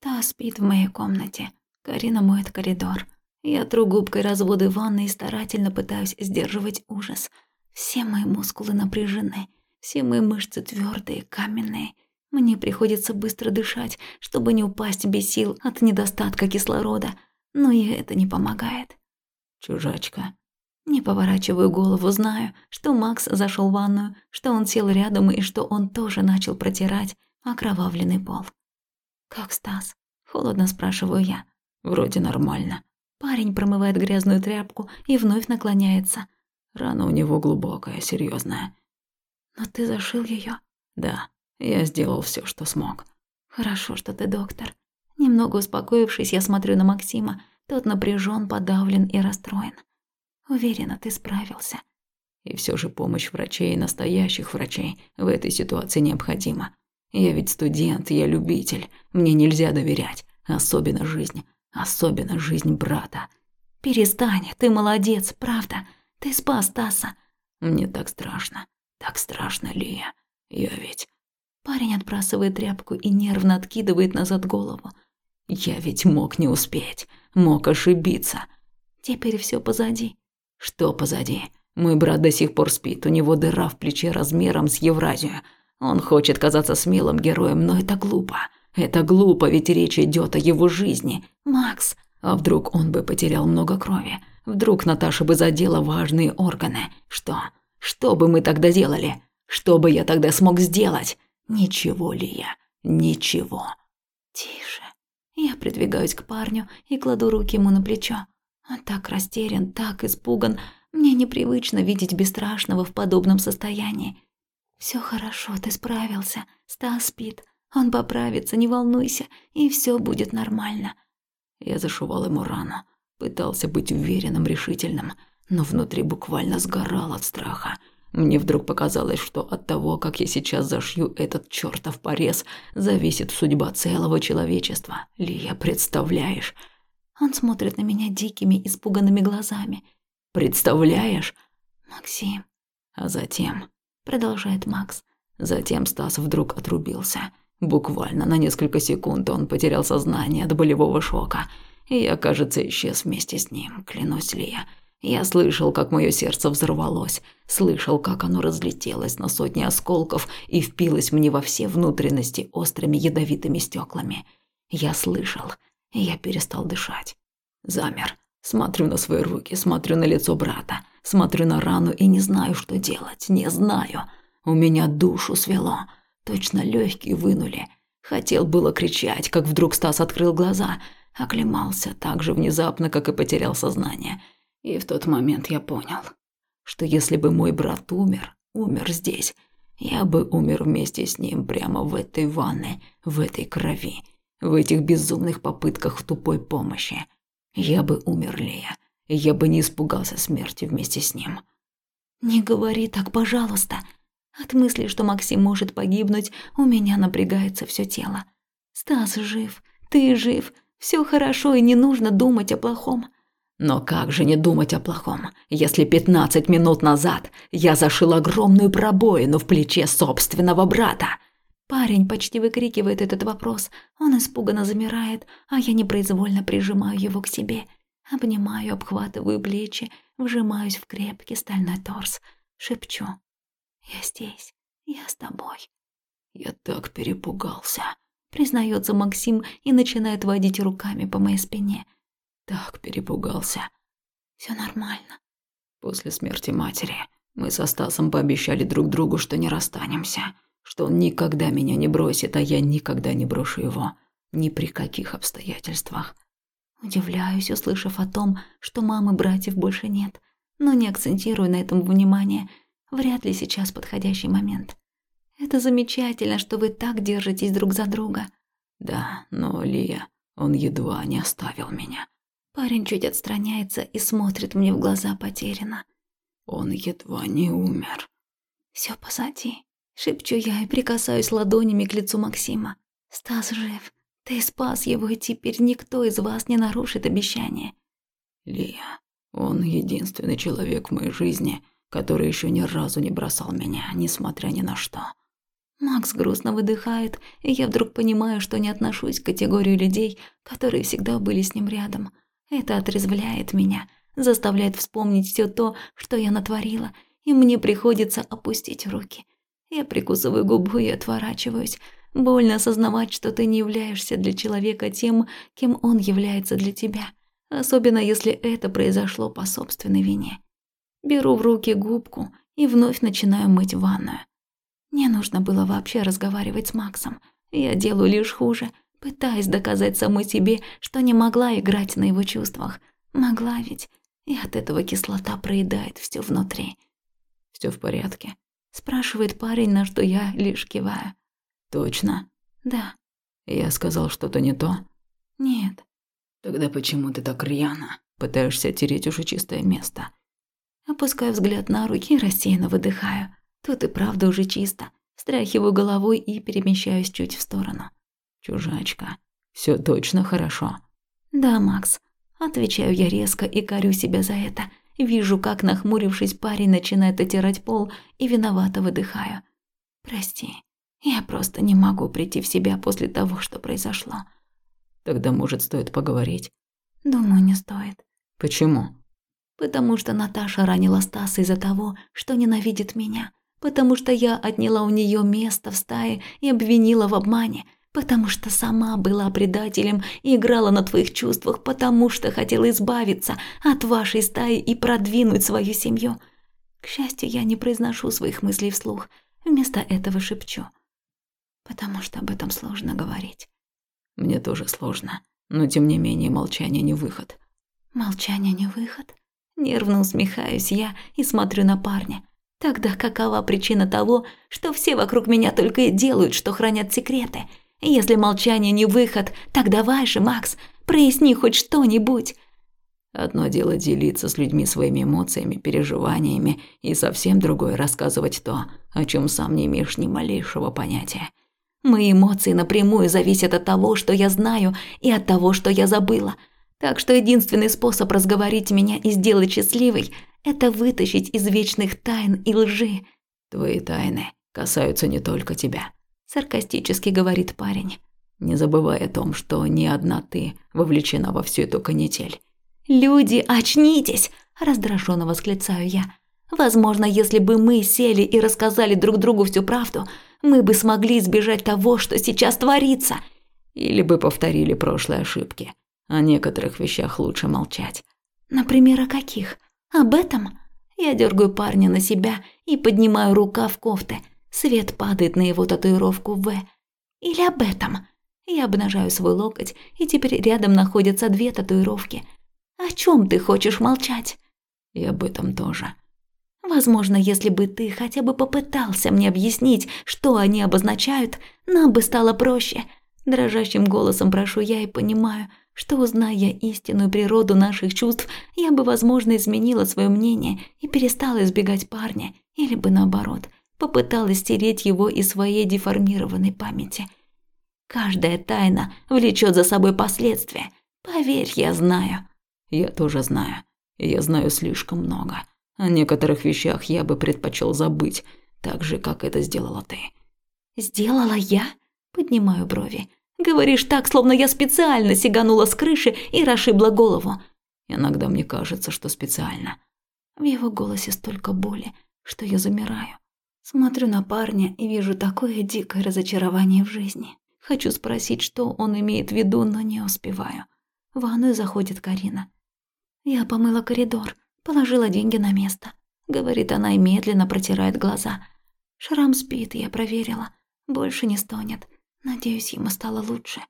Стас спит в моей комнате. Карина моет коридор. Я тру губкой разводы ванны и старательно пытаюсь сдерживать ужас. Все мои мускулы напряжены, все мои мышцы твердые, каменные. Мне приходится быстро дышать, чтобы не упасть без сил от недостатка кислорода, но и это не помогает. Чужачка. Не поворачиваю голову, знаю, что Макс зашел в ванную, что он сел рядом и что он тоже начал протирать окровавленный пол. «Как Стас?» – холодно спрашиваю я. Вроде нормально. Парень промывает грязную тряпку и вновь наклоняется. Рана у него глубокая, серьезная. «Но ты зашил ее? «Да, я сделал все, что смог». «Хорошо, что ты доктор». Немного успокоившись, я смотрю на Максима. Тот напряжен, подавлен и расстроен. Уверена, ты справился. И все же помощь врачей, настоящих врачей, в этой ситуации необходима. Я ведь студент, я любитель. Мне нельзя доверять. Особенно жизнь. Особенно жизнь брата. Перестань, ты молодец, правда. Ты спас Таса. Мне так страшно. Так страшно, Лия. Я ведь... Парень отбрасывает тряпку и нервно откидывает назад голову. Я ведь мог не успеть. Мог ошибиться. Теперь все позади. Что позади? Мой брат до сих пор спит. У него дыра в плече размером с Евразию. Он хочет казаться смелым героем, но это глупо. Это глупо, ведь речь идет о его жизни. Макс, а вдруг он бы потерял много крови? Вдруг Наташа бы задела важные органы? Что? Что бы мы тогда делали? Что бы я тогда смог сделать? Ничего, Лия, ничего. Тише. Я придвигаюсь к парню и кладу руки ему на плечо. Он так растерян, так испуган. Мне непривычно видеть бесстрашного в подобном состоянии. Все хорошо, ты справился. Стас спит. Он поправится, не волнуйся, и все будет нормально. Я зашивал ему рану, пытался быть уверенным, решительным, но внутри буквально сгорал от страха. Мне вдруг показалось, что от того, как я сейчас зашью этот чертов порез, зависит судьба целого человечества. Лия, представляешь? Он смотрит на меня дикими, испуганными глазами. Представляешь? Максим. А затем, продолжает Макс, затем Стас вдруг отрубился. Буквально на несколько секунд он потерял сознание от болевого шока. И я, кажется, исчез вместе с ним, клянусь ли я. Я слышал, как мое сердце взорвалось, слышал, как оно разлетелось на сотни осколков и впилось мне во все внутренности острыми ядовитыми стеклами. Я слышал, я перестал дышать. Замер. Смотрю на свои руки, смотрю на лицо брата, смотрю на рану и не знаю, что делать, не знаю. У меня душу свело. Точно легкие вынули. Хотел было кричать, как вдруг Стас открыл глаза, оклемался так же внезапно, как и потерял сознание. И в тот момент я понял, что если бы мой брат умер, умер здесь, я бы умер вместе с ним прямо в этой ванне, в этой крови, в этих безумных попытках в тупой помощи. Я бы умер, Лея, я бы не испугался смерти вместе с ним. «Не говори так, пожалуйста», от мысли, что Максим может погибнуть, у меня напрягается все тело. Стас жив, ты жив, все хорошо и не нужно думать о плохом. Но как же не думать о плохом, если пятнадцать минут назад я зашил огромную пробоину в плече собственного брата? Парень почти выкрикивает этот вопрос. Он испуганно замирает, а я непроизвольно прижимаю его к себе. Обнимаю, обхватываю плечи, вжимаюсь в крепкий стальной торс. Шепчу. Я здесь, я с тобой. Я так перепугался, признается Максим и начинает водить руками по моей спине. Так перепугался. Все нормально. После смерти матери мы со Стасом пообещали друг другу, что не расстанемся, что он никогда меня не бросит, а я никогда не брошу его. Ни при каких обстоятельствах. Удивляюсь, услышав о том, что мамы братьев больше нет, но не акцентирую на этом внимание – Вряд ли сейчас подходящий момент. Это замечательно, что вы так держитесь друг за друга. Да, но Лия, он едва не оставил меня. Парень чуть отстраняется и смотрит мне в глаза потерянно. Он едва не умер. Все позади. Шепчу я и прикасаюсь ладонями к лицу Максима. Стас жив. Ты спас его, и теперь никто из вас не нарушит обещание. Лия, он единственный человек в моей жизни, который еще ни разу не бросал меня, несмотря ни на что. Макс грустно выдыхает, и я вдруг понимаю, что не отношусь к категории людей, которые всегда были с ним рядом. Это отрезвляет меня, заставляет вспомнить все то, что я натворила, и мне приходится опустить руки. Я прикусываю губу и отворачиваюсь. Больно осознавать, что ты не являешься для человека тем, кем он является для тебя, особенно если это произошло по собственной вине. Беру в руки губку и вновь начинаю мыть ванную. Не нужно было вообще разговаривать с Максом. Я делаю лишь хуже, пытаясь доказать самой себе, что не могла играть на его чувствах. Могла ведь, и от этого кислота проедает все внутри. Все в порядке?» – спрашивает парень, на что я лишь киваю. «Точно?» «Да». «Я сказал что-то не то?» «Нет». «Тогда почему ты так рьяно пытаешься тереть уже чистое место?» Опускаю взгляд на руки и рассеянно выдыхаю. Тут и правда уже чисто. Стряхиваю головой и перемещаюсь чуть в сторону. «Чужачка, все точно хорошо?» «Да, Макс». Отвечаю я резко и корю себя за это. Вижу, как, нахмурившись, парень начинает отирать пол и виновато выдыхаю. «Прости, я просто не могу прийти в себя после того, что произошло». «Тогда, может, стоит поговорить?» «Думаю, не стоит». «Почему?» «Потому что Наташа ранила Стаса из-за того, что ненавидит меня потому что я отняла у нее место в стае и обвинила в обмане, потому что сама была предателем и играла на твоих чувствах, потому что хотела избавиться от вашей стаи и продвинуть свою семью. К счастью, я не произношу своих мыслей вслух, вместо этого шепчу, потому что об этом сложно говорить. Мне тоже сложно, но тем не менее молчание не выход. Молчание не выход? Нервно усмехаюсь я и смотрю на парня. Тогда какова причина того, что все вокруг меня только и делают, что хранят секреты? Если молчание не выход, так давай же, Макс, проясни хоть что-нибудь. Одно дело делиться с людьми своими эмоциями, переживаниями, и совсем другое рассказывать то, о чем сам не имеешь ни малейшего понятия. Мои эмоции напрямую зависят от того, что я знаю, и от того, что я забыла. Так что единственный способ разговорить меня и сделать счастливой это вытащить из вечных тайн и лжи. Твои тайны касаются не только тебя, саркастически говорит парень. Не забывай о том, что не одна ты вовлечена во всю эту канитель. Люди, очнитесь, раздраженно восклицаю я. Возможно, если бы мы сели и рассказали друг другу всю правду, мы бы смогли избежать того, что сейчас творится. Или бы повторили прошлые ошибки. О некоторых вещах лучше молчать. Например, о каких? Об этом я дергаю парня на себя и поднимаю рука в кофте. Свет падает на его татуировку «В». Или об этом. Я обнажаю свой локоть, и теперь рядом находятся две татуировки. О чем ты хочешь молчать? И об этом тоже. Возможно, если бы ты хотя бы попытался мне объяснить, что они обозначают, нам бы стало проще. Дрожащим голосом прошу я и понимаю, что, узная истинную природу наших чувств, я бы, возможно, изменила свое мнение и перестала избегать парня, или бы наоборот, попыталась стереть его из своей деформированной памяти. Каждая тайна влечет за собой последствия. Поверь, я знаю. Я тоже знаю. Я знаю слишком много. О некоторых вещах я бы предпочел забыть, так же, как это сделала ты. Сделала я? Поднимаю брови. Говоришь так, словно я специально сиганула с крыши и расшибла голову. Иногда мне кажется, что специально. В его голосе столько боли, что я замираю. Смотрю на парня и вижу такое дикое разочарование в жизни. Хочу спросить, что он имеет в виду, но не успеваю. В ванную заходит Карина. Я помыла коридор, положила деньги на место. Говорит она и медленно протирает глаза. Шрам спит, я проверила. Больше не стонет. Надеюсь, ему стало лучше.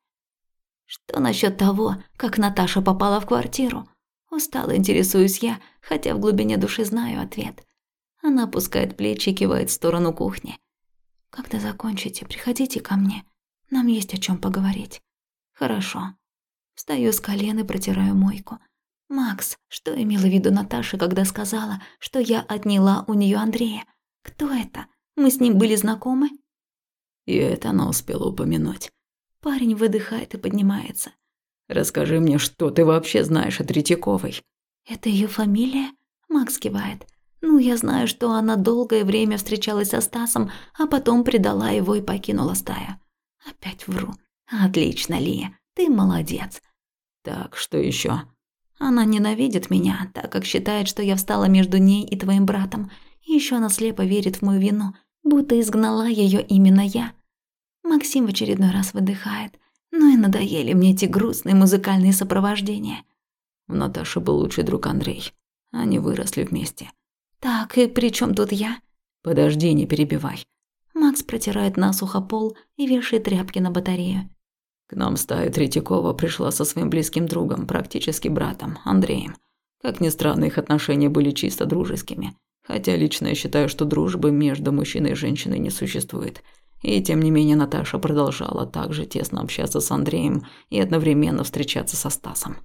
Что насчет того, как Наташа попала в квартиру? Устало интересуюсь я, хотя в глубине души знаю ответ. Она опускает плечи и кивает в сторону кухни. Когда закончите, приходите ко мне. Нам есть о чем поговорить. Хорошо. Встаю с колен и протираю мойку. Макс, что имела в виду Наташа, когда сказала, что я отняла у нее Андрея? Кто это? Мы с ним были знакомы? И это она успела упомянуть. Парень выдыхает и поднимается. «Расскажи мне, что ты вообще знаешь о Третьяковой?» «Это ее фамилия?» Макс кивает. Ну, я знаю, что она долгое время встречалась со Стасом, а потом предала его и покинула стаю. Опять вру. Отлично, Лия, ты молодец. Так, что еще? Она ненавидит меня, так как считает, что я встала между ней и твоим братом. И еще она слепо верит в мою вину, будто изгнала ее именно я. Максим в очередной раз выдыхает. Ну и надоели мне эти грустные музыкальные сопровождения. У Наташи был лучший друг Андрей. Они выросли вместе. Так, и при чем тут я? Подожди, не перебивай. Макс протирает насухо пол и вешает тряпки на батарею. К нам стая Третьякова пришла со своим близким другом, практически братом, Андреем. Как ни странно, их отношения были чисто дружескими. Хотя лично я считаю, что дружбы между мужчиной и женщиной не существует. И тем не менее Наташа продолжала также тесно общаться с Андреем и одновременно встречаться со Стасом.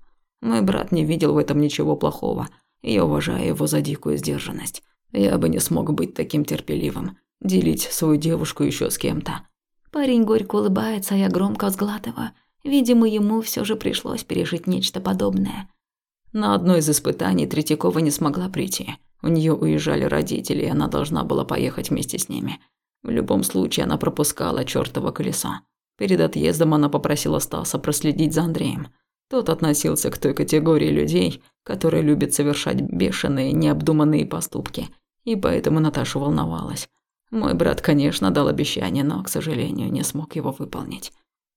Мой брат не видел в этом ничего плохого. Я уважаю его за дикую сдержанность. Я бы не смог быть таким терпеливым, делить свою девушку еще с кем-то. Парень горько улыбается, а я громко сглатываю. Видимо, ему все же пришлось пережить нечто подобное. На одно из испытаний Третьякова не смогла прийти. У нее уезжали родители, и она должна была поехать вместе с ними. В любом случае, она пропускала чёртово колесо. Перед отъездом она попросила Стаса проследить за Андреем. Тот относился к той категории людей, которые любят совершать бешеные, необдуманные поступки. И поэтому Наташа волновалась. Мой брат, конечно, дал обещание, но, к сожалению, не смог его выполнить.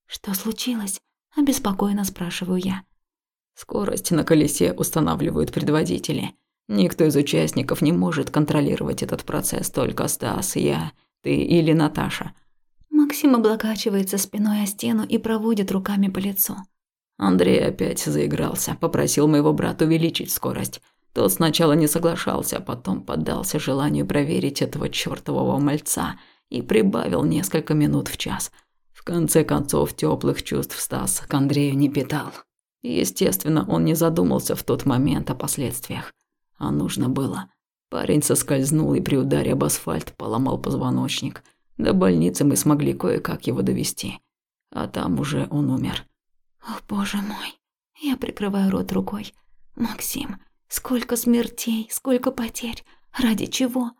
«Что случилось?» – обеспокоенно спрашиваю я. Скорость на колесе устанавливают предводители. Никто из участников не может контролировать этот процесс, только Стас, я, ты или Наташа. Максим облокачивается спиной о стену и проводит руками по лицу. Андрей опять заигрался, попросил моего брата увеличить скорость. Тот сначала не соглашался, а потом поддался желанию проверить этого чёртового мальца и прибавил несколько минут в час. В конце концов, теплых чувств Стас к Андрею не питал. Естественно, он не задумался в тот момент о последствиях. А нужно было. Парень соскользнул и при ударе об асфальт поломал позвоночник. До больницы мы смогли кое-как его довести. А там уже он умер. О, боже мой. Я прикрываю рот рукой. Максим, Сколько смертей, сколько потерь. Ради чего?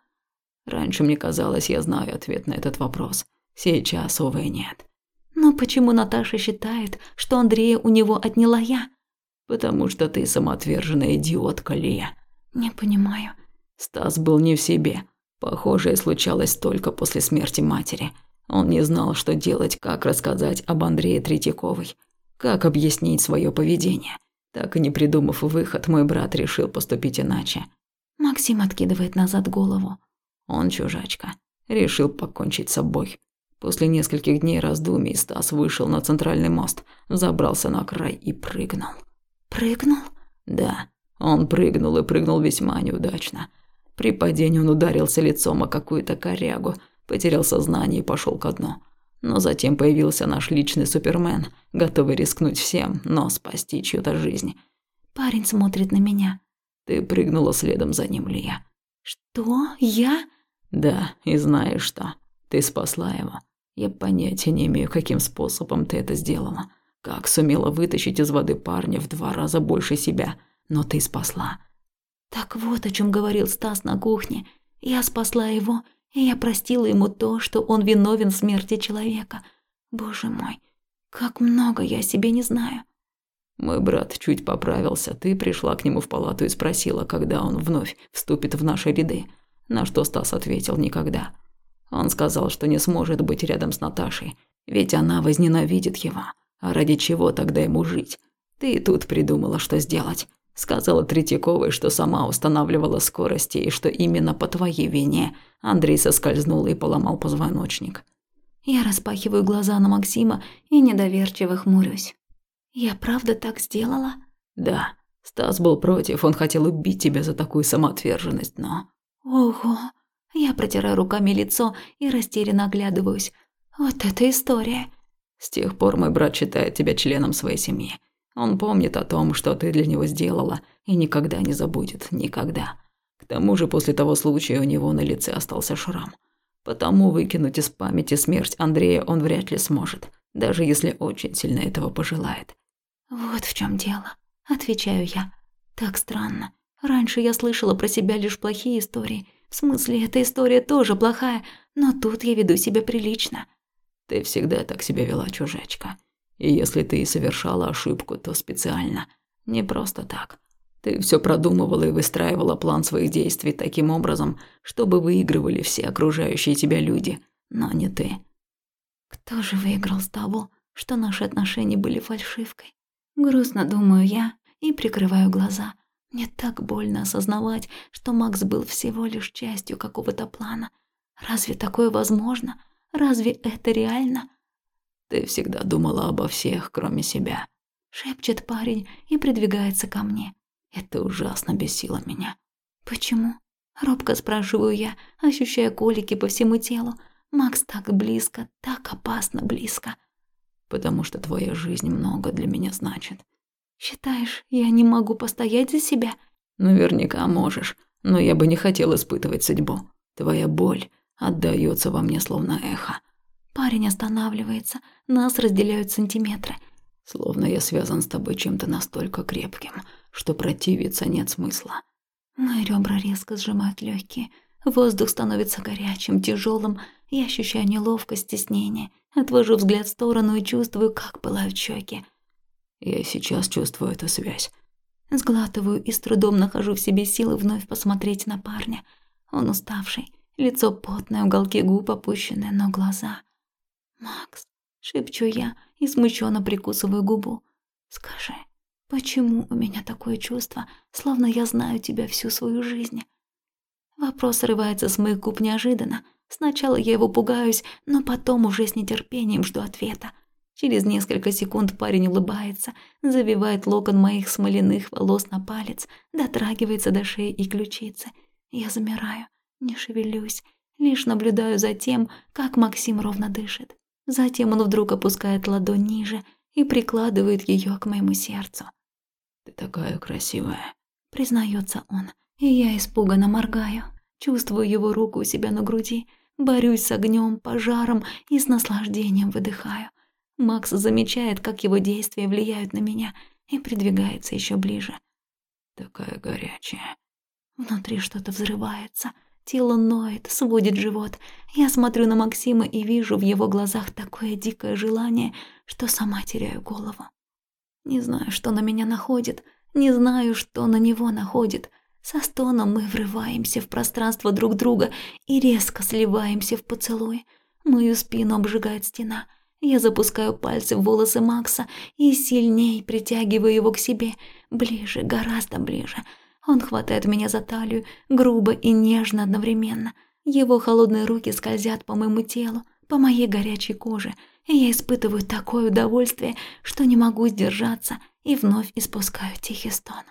Раньше мне казалось, я знаю ответ на этот вопрос. Сейчас, увы, нет. Но почему Наташа считает, что Андрея у него отняла я? Потому что ты самоотверженная идиотка, Лия. Не понимаю. Стас был не в себе. Похожее случалось только после смерти матери. Он не знал, что делать, как рассказать об Андрее Третьяковой, как объяснить свое поведение. Так и не придумав выход, мой брат решил поступить иначе. Максим откидывает назад голову. Он чужачка. Решил покончить с собой. После нескольких дней раздумий Стас вышел на центральный мост, забрался на край и прыгнул. Прыгнул? Да, он прыгнул и прыгнул весьма неудачно. При падении он ударился лицом о какую-то корягу, потерял сознание и пошел ко дну. Но затем появился наш личный супермен, готовый рискнуть всем, но спасти чью-то жизнь. Парень смотрит на меня. Ты прыгнула следом за ним, Лия. Что? Я? Да, и знаешь что? Ты спасла его. Я понятия не имею, каким способом ты это сделала. Как сумела вытащить из воды парня в два раза больше себя, но ты спасла. Так вот о чем говорил Стас на кухне. Я спасла его и я простила ему то, что он виновен в смерти человека. Боже мой, как много я о себе не знаю. Мой брат чуть поправился, ты пришла к нему в палату и спросила, когда он вновь вступит в наши ряды. На что Стас ответил «никогда». Он сказал, что не сможет быть рядом с Наташей, ведь она возненавидит его. А ради чего тогда ему жить? Ты тут придумала, что сделать. Сказала Третьяковой, что сама устанавливала скорости и что именно по твоей вине Андрей соскользнул и поломал позвоночник. Я распахиваю глаза на Максима и недоверчиво хмурюсь. Я правда так сделала? Да. Стас был против, он хотел убить тебя за такую самоотверженность, но... Ого. Я протираю руками лицо и растерянно оглядываюсь. Вот это история. С тех пор мой брат считает тебя членом своей семьи. Он помнит о том, что ты для него сделала, и никогда не забудет, никогда. К тому же после того случая у него на лице остался шрам. Потому выкинуть из памяти смерть Андрея он вряд ли сможет, даже если очень сильно этого пожелает. «Вот в чем дело», – отвечаю я. «Так странно. Раньше я слышала про себя лишь плохие истории. В смысле, эта история тоже плохая, но тут я веду себя прилично. Ты всегда так себя вела, чужачка. И если ты и совершала ошибку, то специально. Не просто так. Ты все продумывала и выстраивала план своих действий таким образом, чтобы выигрывали все окружающие тебя люди, но не ты. Кто же выиграл с того, что наши отношения были фальшивкой? Грустно думаю я и прикрываю глаза. Мне так больно осознавать, что Макс был всего лишь частью какого-то плана. Разве такое возможно? Разве это реально? Ты всегда думала обо всех, кроме себя. Шепчет парень и придвигается ко мне. Это ужасно бесило меня. Почему? Робко спрашиваю я, ощущая колики по всему телу. Макс так близко, так опасно близко. Потому что твоя жизнь много для меня значит. Считаешь, я не могу постоять за себя? Наверняка можешь, но я бы не хотел испытывать судьбу. Твоя боль отдаётся во мне словно эхо. Парень останавливается, нас разделяют сантиметры. Словно я связан с тобой чем-то настолько крепким, что противиться нет смысла. Мои ребра резко сжимают легкие. Воздух становится горячим, тяжелым. Я ощущаю неловкость, стеснение. Отвожу взгляд в сторону и чувствую, как пылают щеки. Я сейчас чувствую эту связь. Сглатываю и с трудом нахожу в себе силы вновь посмотреть на парня. Он уставший, лицо потное, уголки губ опущены, но глаза... «Макс», — шепчу я и смущенно прикусываю губу. «Скажи, почему у меня такое чувство, словно я знаю тебя всю свою жизнь?» Вопрос срывается с моих губ неожиданно. Сначала я его пугаюсь, но потом уже с нетерпением жду ответа. Через несколько секунд парень улыбается, завивает локон моих смоляных волос на палец, дотрагивается до шеи и ключицы. Я замираю, не шевелюсь, лишь наблюдаю за тем, как Максим ровно дышит. Затем он вдруг опускает ладонь ниже и прикладывает ее к моему сердцу. «Ты такая красивая», — признается он, и я испуганно моргаю. Чувствую его руку у себя на груди, борюсь с огнем, пожаром и с наслаждением выдыхаю. Макс замечает, как его действия влияют на меня, и придвигается еще ближе. «Такая горячая». Внутри что-то взрывается — Тело ноет, сводит живот. Я смотрю на Максима и вижу в его глазах такое дикое желание, что сама теряю голову. Не знаю, что на меня находит, не знаю, что на него находит. Со стоном мы врываемся в пространство друг друга и резко сливаемся в поцелуй. Мою спину обжигает стена. Я запускаю пальцы в волосы Макса и сильней притягиваю его к себе, ближе, гораздо ближе — он хватает меня за талию, грубо и нежно одновременно. Его холодные руки скользят по моему телу, по моей горячей коже, и я испытываю такое удовольствие, что не могу сдержаться и вновь испускаю тихий стон.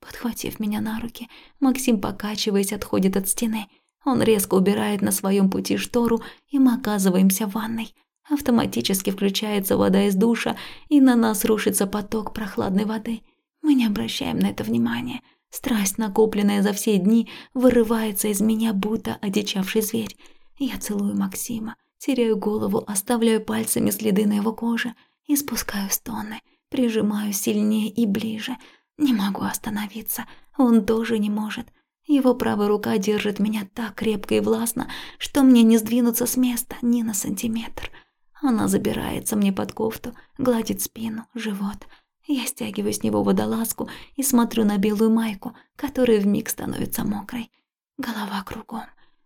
Подхватив меня на руки, Максим, покачиваясь, отходит от стены. Он резко убирает на своем пути штору, и мы оказываемся в ванной. Автоматически включается вода из душа, и на нас рушится поток прохладной воды. Мы не обращаем на это внимания – Страсть, накопленная за все дни, вырывается из меня, будто одичавший зверь. Я целую Максима, теряю голову, оставляю пальцами следы на его коже и спускаю стоны, прижимаю сильнее и ближе. Не могу остановиться, он тоже не может. Его правая рука держит меня так крепко и властно, что мне не сдвинуться с места ни на сантиметр. Она забирается мне под кофту, гладит спину, живот — я стягиваю с него водолазку и смотрю на белую майку, которая вмиг становится мокрой. Голова кругом.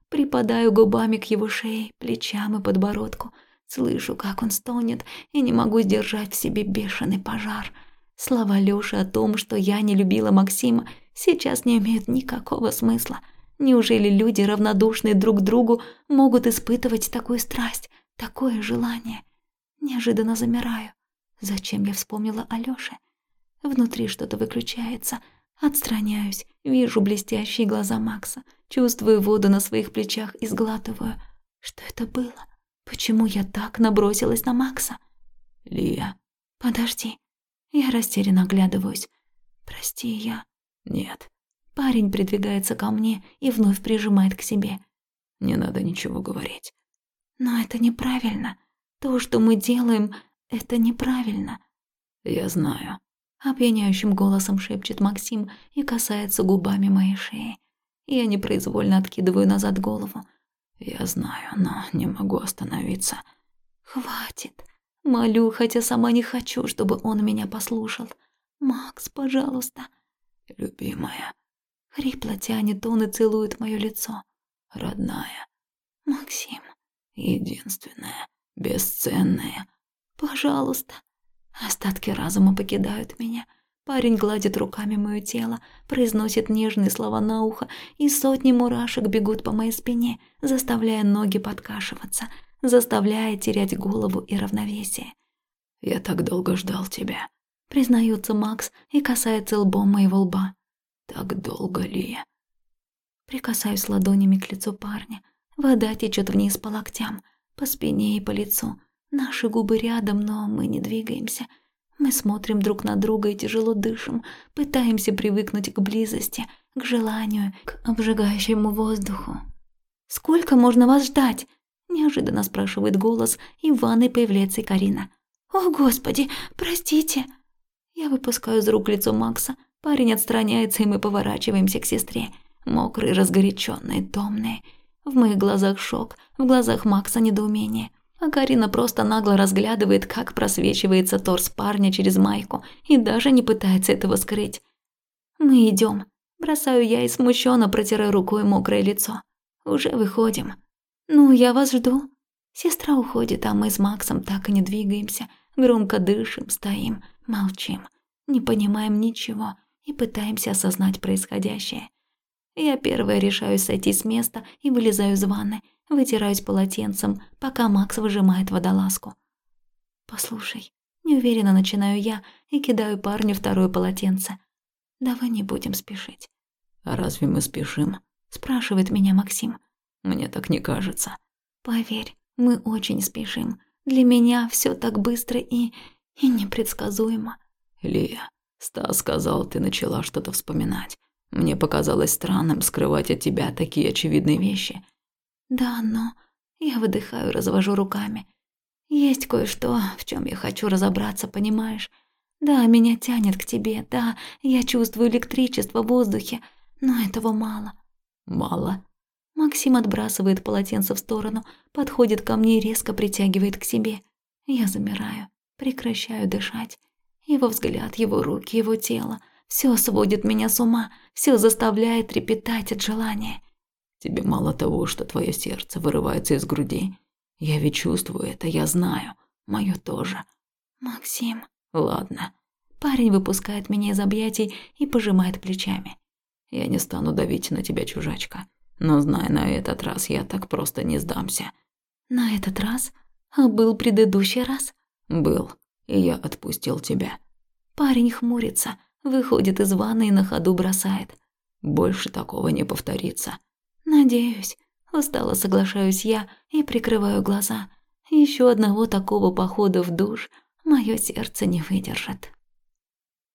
Припадаю губами к его шее, плечам и подбородку. Слышу, как он стонет, и не могу сдержать в себе бешеный пожар. Слова Лёши о том, что я не любила Максима, сейчас не имеют никакого смысла. Неужели люди, равнодушные друг к другу, могут испытывать такую страсть, такое желание? Неожиданно замираю. Зачем я вспомнила о Лёше? Внутри что-то выключается. Отстраняюсь, вижу блестящие глаза Макса, чувствую воду на своих плечах и сглатываю. Что это было? Почему я так набросилась на Макса? Лия. Подожди. Я растерянно оглядываюсь. Прости, я... Нет. Парень придвигается ко мне и вновь прижимает к себе. Не надо ничего говорить. Но это неправильно. То, что мы делаем, это неправильно. Я знаю. Опьяняющим голосом шепчет Максим и касается губами моей шеи. Я непроизвольно откидываю назад голову. Я знаю, но не могу остановиться. Хватит. Молю, хотя сама не хочу, чтобы он меня послушал. Макс, пожалуйста. Любимая. Хрипло тянет он и целует мое лицо. Родная. Максим. Единственная. Бесценная. Пожалуйста. Остатки разума покидают меня. Парень гладит руками моё тело, произносит нежные слова на ухо, и сотни мурашек бегут по моей спине, заставляя ноги подкашиваться, заставляя терять голову и равновесие. «Я так долго ждал тебя», — признается Макс и касается лбом моего лба. «Так долго, Лия». Прикасаюсь ладонями к лицу парня. Вода течет вниз по локтям, по спине и по лицу. Наши губы рядом, но мы не двигаемся. Мы смотрим друг на друга и тяжело дышим, пытаемся привыкнуть к близости, к желанию, к обжигающему воздуху. «Сколько можно вас ждать?» – неожиданно спрашивает голос, и в ванной появляется Карина. «О, Господи, простите!» Я выпускаю из рук лицо Макса. Парень отстраняется, и мы поворачиваемся к сестре. Мокрые, разгоряченные, томные. В моих глазах шок, в глазах Макса недоумение – а Карина просто нагло разглядывает, как просвечивается торс парня через майку и даже не пытается этого скрыть. «Мы идем. Бросаю я и смущенно протираю рукой мокрое лицо. «Уже выходим». «Ну, я вас жду». Сестра уходит, а мы с Максом так и не двигаемся. Громко дышим, стоим, молчим. Не понимаем ничего и пытаемся осознать происходящее. Я первая решаюсь сойти с места и вылезаю из ванны, Вытираюсь полотенцем, пока Макс выжимает водолазку. «Послушай», неуверенно начинаю я и кидаю парню второе полотенце. «Давай не будем спешить». «А разве мы спешим?» спрашивает меня Максим. «Мне так не кажется». «Поверь, мы очень спешим. Для меня все так быстро и... и непредсказуемо». «Лия, Стас сказал, ты начала что-то вспоминать. Мне показалось странным скрывать от тебя такие очевидные вещи. Да, но я выдыхаю, развожу руками. Есть кое-что, в чем я хочу разобраться, понимаешь? Да, меня тянет к тебе, да, я чувствую электричество в воздухе, но этого мало. Мало? Максим отбрасывает полотенце в сторону, подходит ко мне и резко притягивает к себе. Я замираю, прекращаю дышать. Его взгляд, его руки, его тело – все сводит меня с ума, все заставляет трепетать от желания. Тебе мало того, что твое сердце вырывается из груди. Я ведь чувствую это, я знаю. Мое тоже. Максим. Ладно. Парень выпускает меня из объятий и пожимает плечами. Я не стану давить на тебя, чужачка. Но зная на этот раз, я так просто не сдамся. На этот раз? А был предыдущий раз? Был. И я отпустил тебя. Парень хмурится, выходит из ванны и на ходу бросает. Больше такого не повторится. «Надеюсь». Устало соглашаюсь я и прикрываю глаза. Еще одного такого похода в душ мое сердце не выдержит.